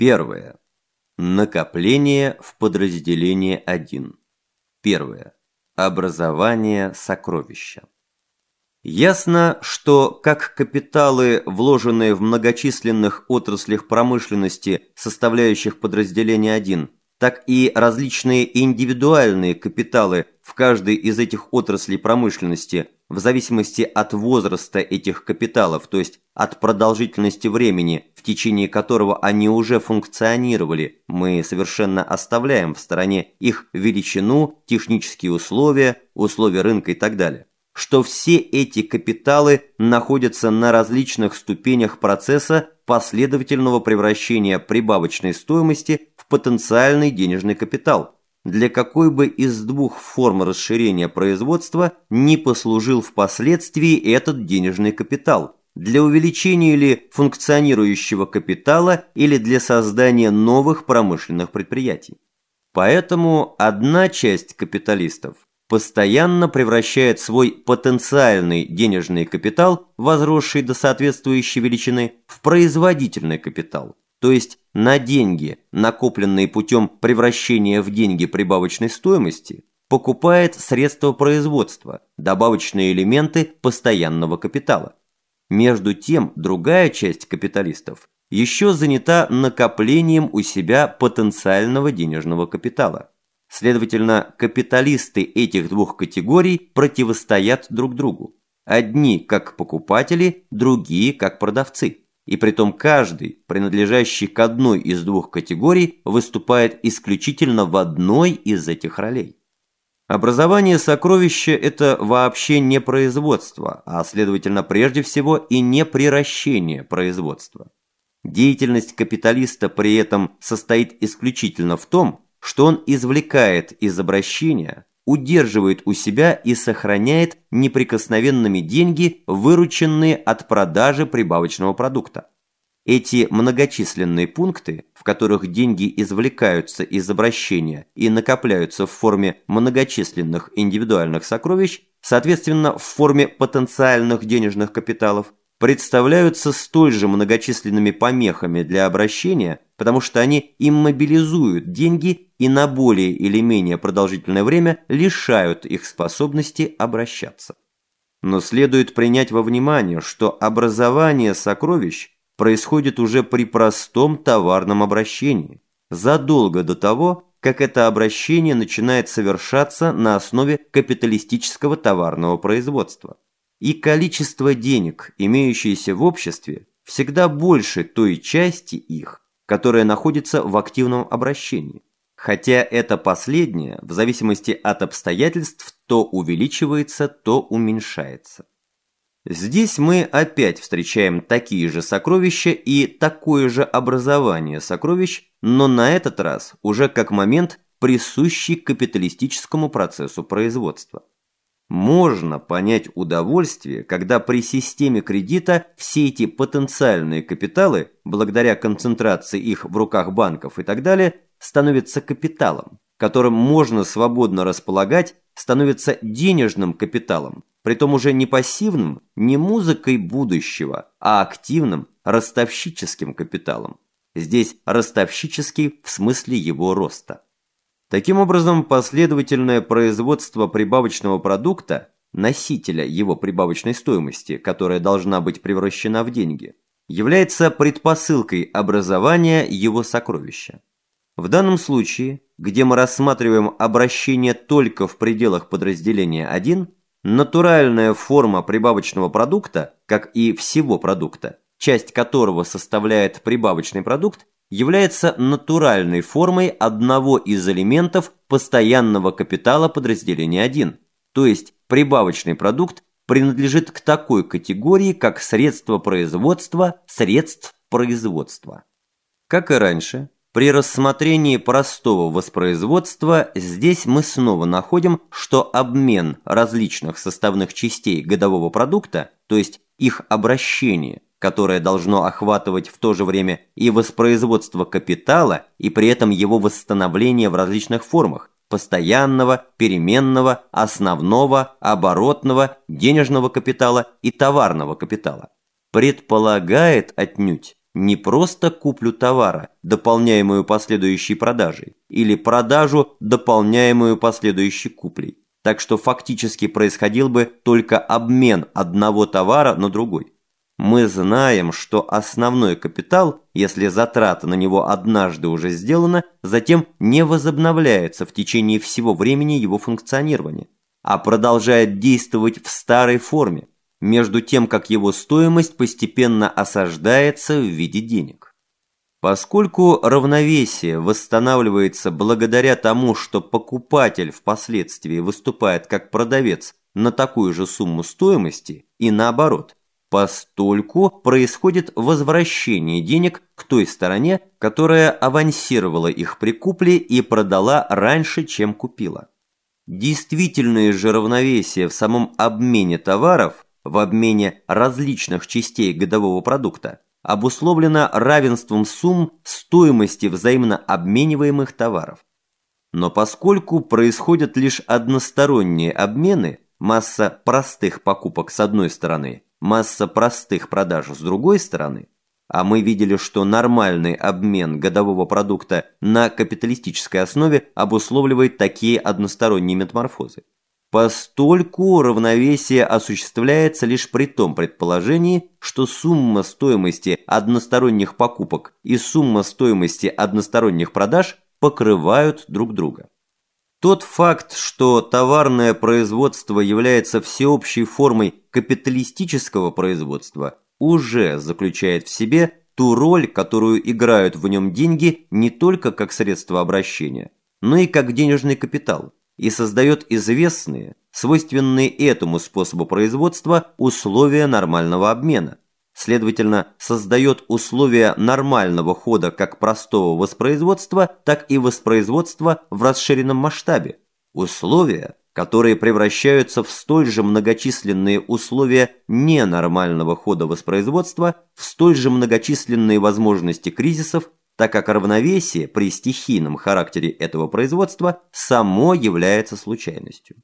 Первое. Накопление в подразделение 1. Первое. Образование сокровища. Ясно, что как капиталы, вложенные в многочисленных отраслях промышленности, составляющих подразделение 1, так и различные индивидуальные капиталы в каждой из этих отраслей промышленности, в зависимости от возраста этих капиталов, то есть от продолжительности времени, в течение которого они уже функционировали, мы совершенно оставляем в стороне их величину, технические условия, условия рынка и так далее. Что все эти капиталы находятся на различных ступенях процесса последовательного превращения прибавочной стоимости в потенциальный денежный капитал, для какой бы из двух форм расширения производства не послужил впоследствии этот денежный капитал, для увеличения или функционирующего капитала или для создания новых промышленных предприятий. Поэтому одна часть капиталистов постоянно превращает свой потенциальный денежный капитал, возросший до соответствующей величины, в производительный капитал, то есть на деньги, накопленные путем превращения в деньги прибавочной стоимости, покупает средства производства, добавочные элементы постоянного капитала. Между тем, другая часть капиталистов еще занята накоплением у себя потенциального денежного капитала. Следовательно, капиталисты этих двух категорий противостоят друг другу. Одни как покупатели, другие как продавцы. И притом каждый, принадлежащий к одной из двух категорий, выступает исключительно в одной из этих ролей. Образование сокровища – это вообще не производство, а следовательно прежде всего и не приращение производства. Деятельность капиталиста при этом состоит исключительно в том, что он извлекает из обращения, удерживает у себя и сохраняет неприкосновенными деньги, вырученные от продажи прибавочного продукта. Эти многочисленные пункты, в которых деньги извлекаются из обращения и накопляются в форме многочисленных индивидуальных сокровищ, соответственно, в форме потенциальных денежных капиталов, представляются столь же многочисленными помехами для обращения, потому что они иммобилизуют деньги и на более или менее продолжительное время лишают их способности обращаться. Но следует принять во внимание, что образование сокровищ происходит уже при простом товарном обращении, задолго до того, как это обращение начинает совершаться на основе капиталистического товарного производства и количество денег, имеющиеся в обществе, всегда больше той части их, которая находится в активном обращении. Хотя это последнее, в зависимости от обстоятельств, то увеличивается, то уменьшается. Здесь мы опять встречаем такие же сокровища и такое же образование сокровищ, но на этот раз уже как момент, присущий капиталистическому процессу производства. Можно понять удовольствие, когда при системе кредита все эти потенциальные капиталы, благодаря концентрации их в руках банков и так далее, становятся капиталом, которым можно свободно располагать, становятся денежным капиталом, притом уже не пассивным, не музыкой будущего, а активным, ростовщическим капиталом. Здесь ростовщический в смысле его роста. Таким образом, последовательное производство прибавочного продукта, носителя его прибавочной стоимости, которая должна быть превращена в деньги, является предпосылкой образования его сокровища. В данном случае, где мы рассматриваем обращение только в пределах подразделения 1, натуральная форма прибавочного продукта, как и всего продукта, часть которого составляет прибавочный продукт, является натуральной формой одного из элементов постоянного капитала подразделения 1, то есть прибавочный продукт принадлежит к такой категории, как средства производства средств производства. Как и раньше, при рассмотрении простого воспроизводства здесь мы снова находим, что обмен различных составных частей годового продукта, то есть их обращение – которое должно охватывать в то же время и воспроизводство капитала, и при этом его восстановление в различных формах – постоянного, переменного, основного, оборотного, денежного капитала и товарного капитала. Предполагает отнюдь не просто куплю товара, дополняемую последующей продажей, или продажу, дополняемую последующей куплей. Так что фактически происходил бы только обмен одного товара на другой. Мы знаем, что основной капитал, если затрата на него однажды уже сделана, затем не возобновляется в течение всего времени его функционирования, а продолжает действовать в старой форме, между тем как его стоимость постепенно осаждается в виде денег. Поскольку равновесие восстанавливается благодаря тому, что покупатель впоследствии выступает как продавец на такую же сумму стоимости и наоборот, постольку происходит возвращение денег к той стороне, которая авансировала их при купле и продала раньше, чем купила. Действительное же равновесие в самом обмене товаров – в обмене различных частей годового продукта обусловлено равенством сумм стоимости взаимно обмениваемых товаров. Но поскольку происходят лишь односторонние обмены, масса простых покупок с одной стороны, масса простых продаж с другой стороны, а мы видели, что нормальный обмен годового продукта на капиталистической основе обусловливает такие односторонние метаморфозы. Постольку равновесие осуществляется лишь при том предположении, что сумма стоимости односторонних покупок и сумма стоимости односторонних продаж покрывают друг друга. Тот факт, что товарное производство является всеобщей формой капиталистического производства, уже заключает в себе ту роль, которую играют в нем деньги не только как средство обращения, но и как денежный капитал – и создает известные, свойственные этому способу производства, условия нормального обмена. Следовательно, создает условия нормального хода как простого воспроизводства, так и воспроизводства в расширенном масштабе. Условия, которые превращаются в столь же многочисленные условия ненормального хода воспроизводства, в столь же многочисленные возможности кризисов так как равновесие при стихийном характере этого производства само является случайностью.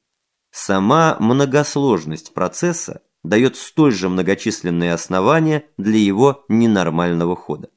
Сама многосложность процесса дает столь же многочисленные основания для его ненормального хода.